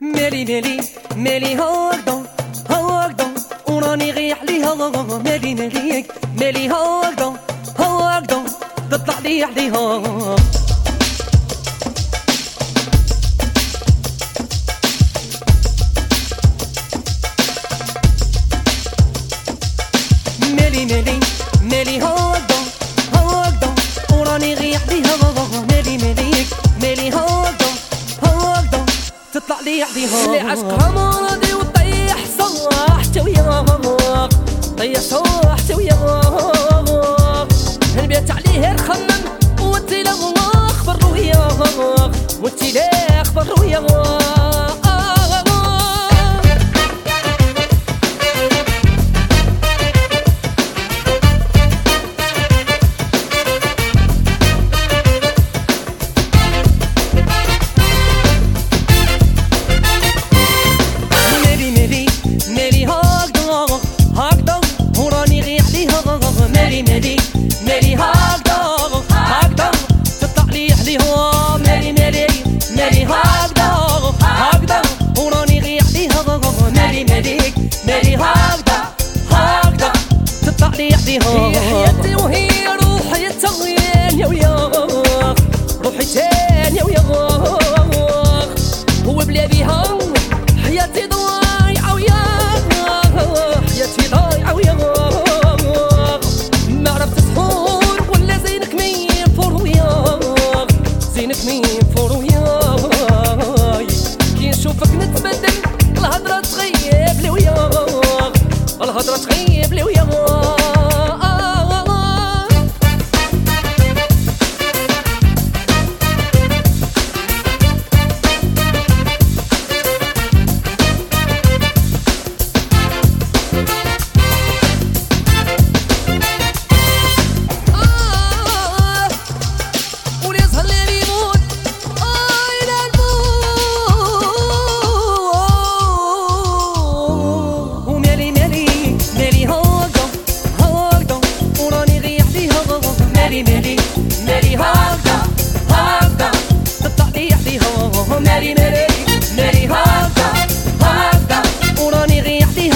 مالي مالي مالي هكذا هكذا وراني غيح ليها مالي مالي مالي هكذا هكذا تطلع لي عليها مالي مالي مالي هكذا هكذا وراني غيح ليها مالي مالي عليها اللي عشقها مرضي وطيح صح حتى وياك طيح صح حتى وياك البيت عليه رخمم تطلع لي هي